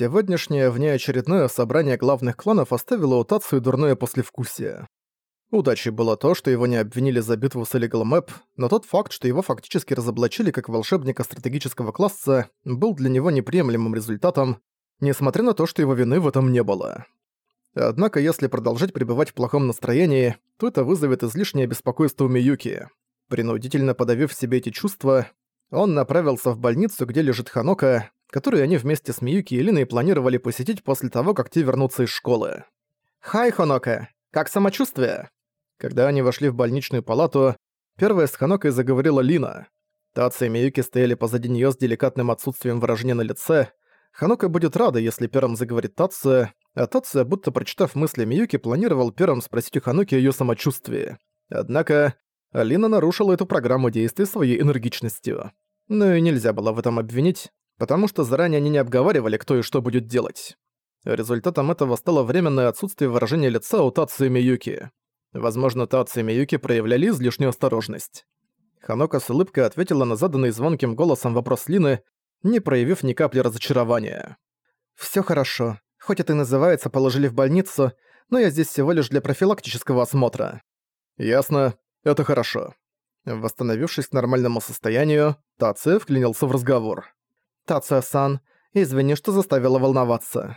Сегодняшнее внеочередное собрание главных кланов оставило у Тацию дурное послевкусие. Удачей было то, что его не обвинили за битву с Illegal Map, но тот факт, что его фактически разоблачили как волшебника стратегического класса, был для него неприемлемым результатом, несмотря на то, что его вины в этом не было. Однако, если продолжать пребывать в плохом настроении, то это вызовет излишнее беспокойство у Миюки. Принудительно подавив в себе эти чувства, он направился в больницу, где лежит Ханока, которую они вместе с Миюки и Линой планировали посетить после того, как те вернутся из школы. «Хай, Ханока! Как самочувствие?» Когда они вошли в больничную палату, первая с Ханокой заговорила Лина. Тация и Миюки стояли позади неё с деликатным отсутствием выражения на лице. Ханока будет рада, если первым заговорит Тация, а Тация, будто прочитав мысли Миюки, планировал первым спросить у Ханоки о её самочувствии. Однако, Алина нарушила эту программу действий своей энергичностью. Но и нельзя было в этом обвинить, потому что заранее они не обговаривали, кто и что будет делать. Результатом этого стало временное отсутствие выражения лица у Тацу и Миюки. Возможно, Тацу и Миюки проявляли излишнюю осторожность. Ханока с улыбкой ответила на заданный звонким голосом вопрос Лины, не проявив ни капли разочарования. «Всё хорошо. Хоть это и называется «положили в больницу», но я здесь всего лишь для профилактического осмотра». «Ясно. Это хорошо». Восстановившись к нормальному состоянию, Тация вклинился в разговор. «Тация-сан, извини, что заставила волноваться».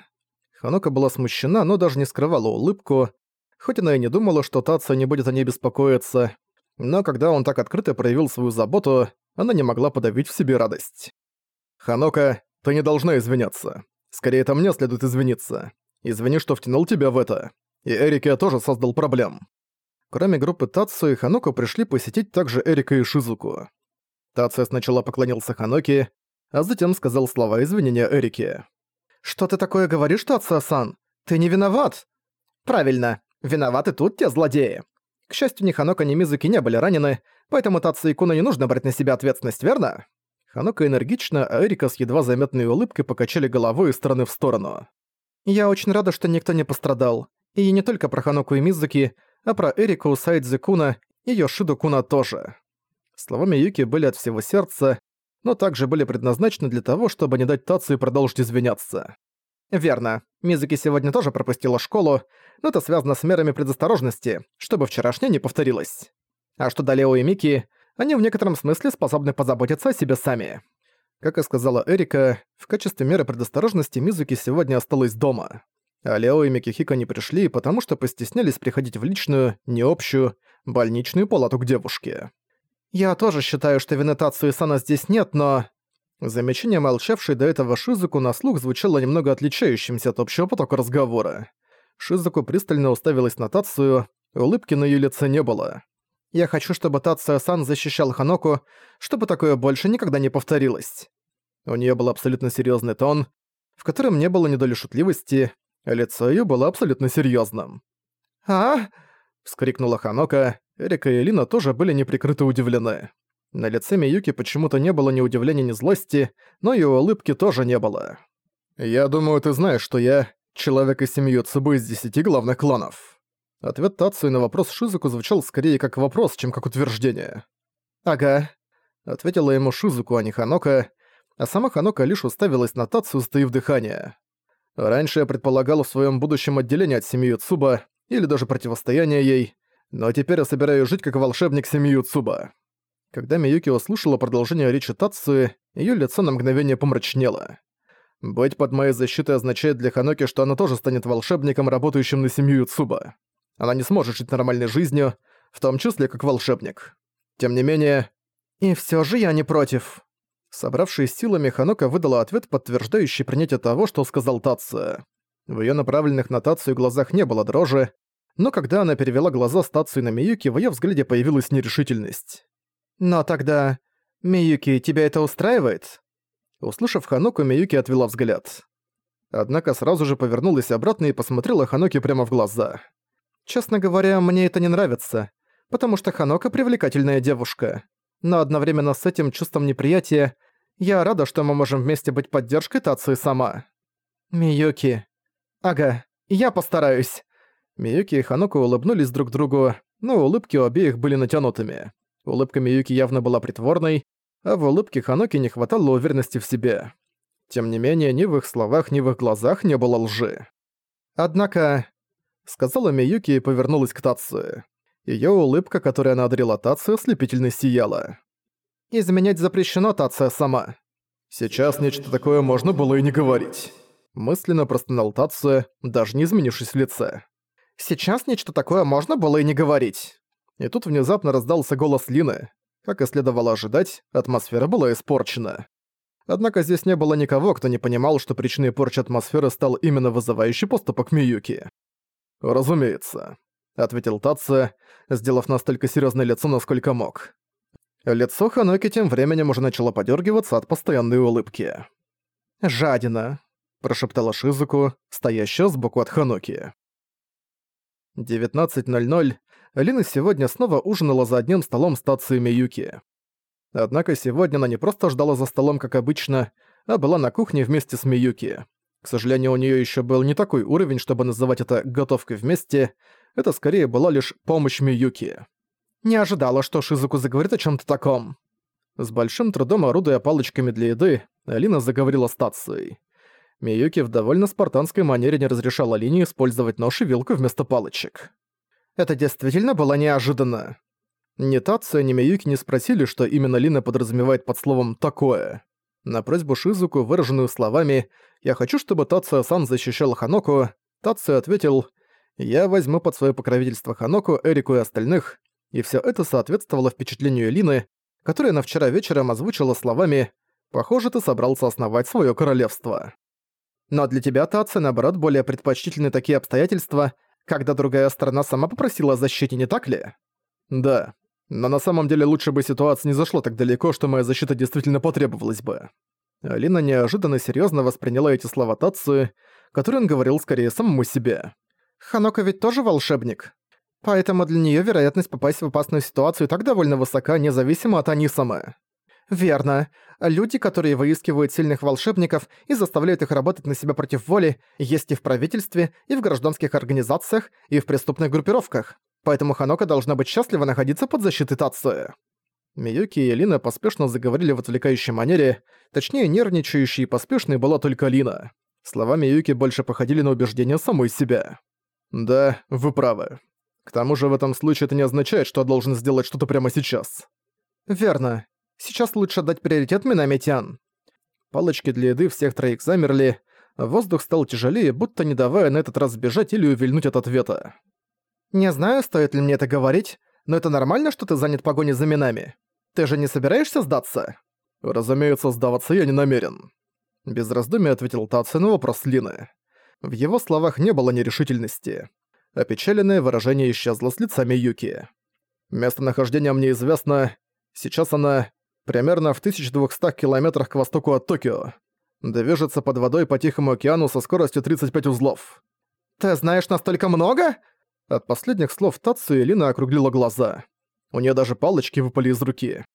Ханока была смущена, но даже не скрывала улыбку, хоть она и не думала, что Тация не будет о ней беспокоиться, но когда он так открыто проявил свою заботу, она не могла подавить в себе радость. «Ханока, ты не должна извиняться. Скорее, это мне следует извиниться. Извини, что втянул тебя в это. И Эрике тоже создал проблем». Кроме группы Тацу и Ханоку пришли посетить также Эрика и Шизуку. Тация сначала поклонился Ханоке, а затем сказал слова извинения Эрике. «Что ты такое говоришь, Тация-сан? Ты не виноват!» «Правильно, виноваты тут те злодеи!» К счастью, ни Ханока, ни Мизуки не были ранены, поэтому Тацу и Куну не нужно брать на себя ответственность, верно? Ханока энергично, а Эрика с едва заметной улыбкой покачали головой из стороны в сторону. «Я очень рада, что никто не пострадал. И не только про Ханоку и Мизуки, а про Эрику, Сайдзи Куна и Йошиду Куна тоже. Словами Юки были от всего сердца, но также были предназначены для того, чтобы не дать Тацию продолжить извиняться. Верно, Мизуки сегодня тоже пропустила школу, но это связано с мерами предосторожности, чтобы вчерашнее не повторилось. А что до Лео и Мики, они в некотором смысле способны позаботиться о себе сами. Как и сказала Эрика, в качестве меры предосторожности Мизуки сегодня осталась дома. А Лео и Микихико не пришли, потому что постеснялись приходить в личную, не общую, больничную палату к девушке. «Я тоже считаю, что и Сана здесь нет, но...» Замечание молчавшей до этого Шизуку на слух звучало немного отличающимся от общего потока разговора. Шизуку пристально уставилась на Тацию, улыбки на её лице не было. «Я хочу, чтобы Тация-сан защищал Ханоку, чтобы такое больше никогда не повторилось». У неё был абсолютно серьёзный тон, в котором не было ни доли шутливости, Лицо её было абсолютно серьёзным. «А?» — вскрикнула Ханока. Эрика и Лина тоже были неприкрыто удивлены. На лице Миюки почему-то не было ни удивления, ни злости, но и улыбки тоже не было. «Я думаю, ты знаешь, что я — человек из семьи Цубы из десяти главных кланов». Ответ Тацуи на вопрос Шизуку звучал скорее как вопрос, чем как утверждение. «Ага», — ответила ему Шизуку, а не Ханока, а сама Ханока лишь уставилась на Тацию, стоив дыхание. Раньше я предполагал в своем будущем отделение от семьи Цуба, или даже противостояние ей, но теперь я собираюсь жить как волшебник семьи Цуба. Когда Миюки услышала продолжение речи Тацуи, ее лицо на мгновение помрачнело. Быть под моей защитой означает для Ханоки, что она тоже станет волшебником, работающим на семью Цуба. Она не сможет жить нормальной жизнью, в том числе как волшебник. Тем не менее... И все же я не против. Собравшись силами, Ханока выдала ответ, подтверждающий принятие того, что сказал Тация. В её направленных на Тацию глазах не было дрожи, но когда она перевела глаза с Тации на Миюки, в её взгляде появилась нерешительность. «Но тогда... Миюки, тебя это устраивает?» Услышав Ханоку, Миюки отвела взгляд. Однако сразу же повернулась обратно и посмотрела Ханоки прямо в глаза. «Честно говоря, мне это не нравится, потому что Ханока привлекательная девушка. Но одновременно с этим чувством неприятия я рада, что мы можем вместе быть поддержкой Тацуи сама. Миюки. Ага, я постараюсь. Миюки и Ханоко улыбнулись друг другу, но улыбки у обеих были натянутыми. Улыбка Миюки явно была притворной, а в улыбке Ханоки не хватало уверенности в себе. Тем не менее, ни в их словах, ни в их глазах не было лжи. «Однако...» — сказала Миюки и повернулась к Тацию. Её улыбка, которой она одарила Тацию, ослепительно сияла. «Изменять запрещено, Тация сама». «Сейчас нечто такое можно было и не говорить». Мысленно простонал Тация, даже не изменившись в лице. «Сейчас нечто такое можно было и не говорить». И тут внезапно раздался голос Лины. Как и следовало ожидать, атмосфера была испорчена. Однако здесь не было никого, кто не понимал, что причиной порчи атмосферы стал именно вызывающий поступок Миюки. «Разумеется», — ответил Татсо, сделав настолько серьёзное лицо, насколько мог. Лицо Ханоки тем временем уже начало подёргиваться от постоянной улыбки. «Жадина», — прошептала Шизуку, стоящая сбоку от Ханоки. 19.00. Лина сегодня снова ужинала за одним столом с Тацией Миюки. Однако сегодня она не просто ждала за столом, как обычно, а была на кухне вместе с Миюки. К сожалению, у неё ещё был не такой уровень, чтобы называть это «готовкой вместе», это скорее была лишь помощь Миюки. Не ожидала, что Шизуку заговорит о чём-то таком. С большим трудом орудуя палочками для еды, Алина заговорила с Тацией. Миюки в довольно спартанской манере не разрешала Алине использовать нож и вилку вместо палочек. Это действительно было неожиданно. Ни Тация, ни Миюки не спросили, что именно Лина подразумевает под словом «такое». На просьбу Шизуку, выраженную словами «Я хочу, чтобы Тация-сан защищал Ханоку», Тация ответил «Я возьму под свое покровительство Ханоку, Эрику и остальных», и все это соответствовало впечатлению Лины, которое она вчера вечером озвучила словами «Похоже, ты собрался основать свое королевство». Но для тебя, Тация, наоборот, более предпочтительны такие обстоятельства, когда другая сторона сама попросила о защите, не так ли? Да. Но на самом деле лучше бы ситуация не зашла так далеко, что моя защита действительно потребовалась бы. Алина неожиданно серьезно восприняла эти слова Тацию, которые он говорил скорее самому себе. «Ханока ведь тоже волшебник. Поэтому для нее вероятность попасть в опасную ситуацию так довольно высока, независимо от Анисамы». «Верно. Люди, которые выискивают сильных волшебников и заставляют их работать на себя против воли, есть и в правительстве, и в гражданских организациях, и в преступных группировках. Поэтому Ханока должна быть счастлива находиться под защитой Тацуэ». Миюки и Лина поспешно заговорили в отвлекающей манере, точнее нервничающей и поспешной была только Лина. Слова Миюки больше походили на убеждения самой себя. «Да, вы правы. К тому же в этом случае это не означает, что я должен сделать что-то прямо сейчас». «Верно. Сейчас лучше дать приоритет Минамитян». Палочки для еды всех троих замерли, воздух стал тяжелее, будто не давая на этот раз сбежать или увильнуть от ответа. «Не знаю, стоит ли мне это говорить, но это нормально, что ты занят погоней за минами? Ты же не собираешься сдаться?» «Разумеется, сдаваться я не намерен», — без раздумий ответил Таци на вопрос Лины. В его словах не было нерешительности. Опечаленное выражение исчезло с лица Миюки. «Местонахождение мне известно. Сейчас она примерно в 1200 километрах к востоку от Токио. Движется под водой по Тихому океану со скоростью 35 узлов». «Ты знаешь настолько много?» От последних слов Тацу Элина округлила глаза. У нее даже палочки выпали из руки.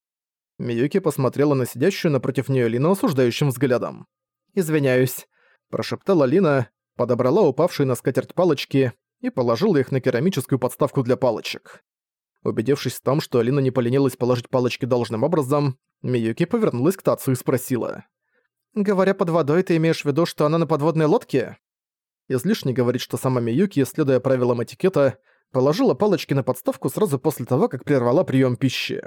Миюки посмотрела на сидящую напротив нее Лину осуждающим взглядом. «Извиняюсь», – прошептала Лина, подобрала упавшие на скатерть палочки и положила их на керамическую подставку для палочек. Убедившись в том, что Алина не поленилась положить палочки должным образом, Миюки повернулась к Тацу и спросила. «Говоря под водой, ты имеешь в виду, что она на подводной лодке?» Излишне говорить, что сама Миюки, следуя правилам этикета, положила палочки на подставку сразу после того, как прервала прием пищи.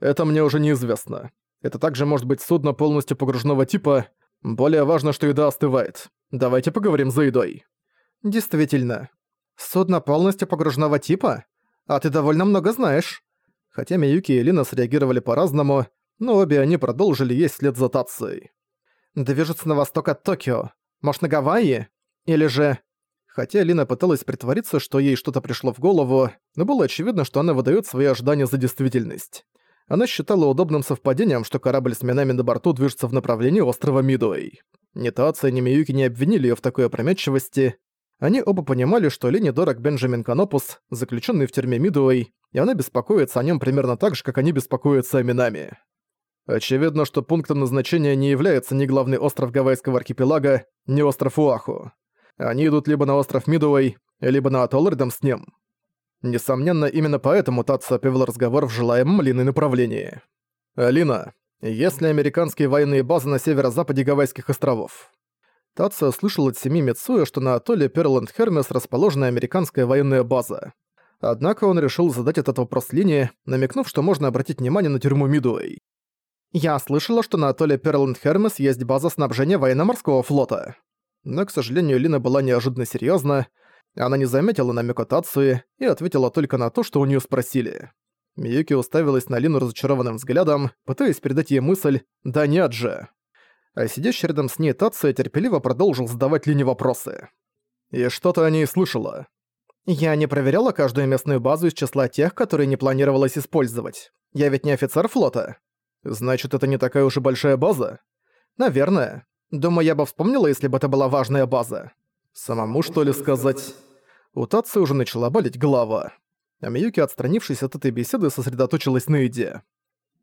Это мне уже неизвестно. Это также может быть судно полностью погруженного типа. Более важно, что еда остывает. Давайте поговорим за едой. Действительно. Судно полностью погруженного типа? А ты довольно много знаешь. Хотя Миюки и Лина среагировали по-разному, но обе они продолжили есть след за Тацией. Движется на восток от Токио. Может, на Гавайи? Или же... Хотя Лина пыталась притвориться, что ей что-то пришло в голову, но было очевидно, что она выдает свои ожидания за действительность. Она считала удобным совпадением, что корабль с минами на борту движется в направлении острова Мидуэй. Ни Тация, ни Миюки не обвинили ее в такой опрометчивости. Они оба понимали, что Лене дорог Бенджамин Канопус, заключенный в тюрьме Мидуэй, и она беспокоится о нем примерно так же, как они беспокоятся о Минами. Очевидно, что пунктом назначения не является ни главный остров Гавайского архипелага, ни остров Уаху. Они идут либо на остров Мидуэй, либо на атолл рядом с ним. Несомненно, именно поэтому Татсо повел разговор в желаемом Линой направлении. «Алина, Есть ли американские военные базы на северо-западе Гавайских островов? Тацио слышал от семьи Мицуя, что на атолле Перленд Хермес расположена американская военная база. Однако он решил задать этот вопрос Лине, намекнув, что можно обратить внимание на тюрьму Мидуэй. «Я слышала, что на атолле Перленд Хермес есть база снабжения военно-морского флота». Но, к сожалению, Лина была неожиданно серьёзна. Она не заметила намека Тацуи и ответила только на то, что у неё спросили. Миюки уставилась на Лину разочарованным взглядом, пытаясь передать ей мысль «да нет же». А сидящий рядом с ней Тация терпеливо продолжил задавать Лине вопросы. И что-то о ней слышала. Я не проверяла каждую местную базу из числа тех, которые не планировалось использовать. Я ведь не офицер флота. Значит, это не такая уж и большая база? Наверное. Думаю, я бы вспомнила, если бы это была важная база. Самому, что ли, сказать? У Татсы уже начала болеть голова. А Миюки, отстранившись от этой беседы, сосредоточилась на еде.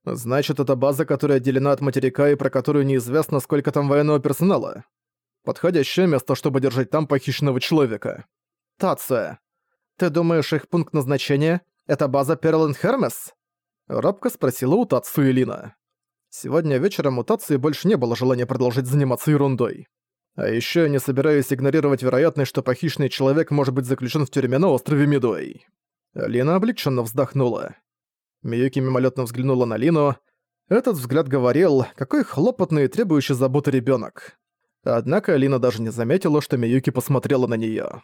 Значит, это база, которая отделена от материка и про которую неизвестно, сколько там военного персонала. Подходящее место, чтобы держать там похищенного человека. Тация, ты думаешь, их пункт назначения — это база Перлен Хермес? Робко спросила у Тацу и. Сегодня вечером у Тации больше не было желания продолжить заниматься ерундой. А ещё я не собираюсь игнорировать вероятность, что похищенный человек может быть заключен в тюрьме на острове Мидуэй. Лина облегченно вздохнула. Миюки мимолетно взглянула на Лину. Этот взгляд говорил, какой хлопотный и требующий заботы ребенок. Однако Лина даже не заметила, что Миюки посмотрела на нее.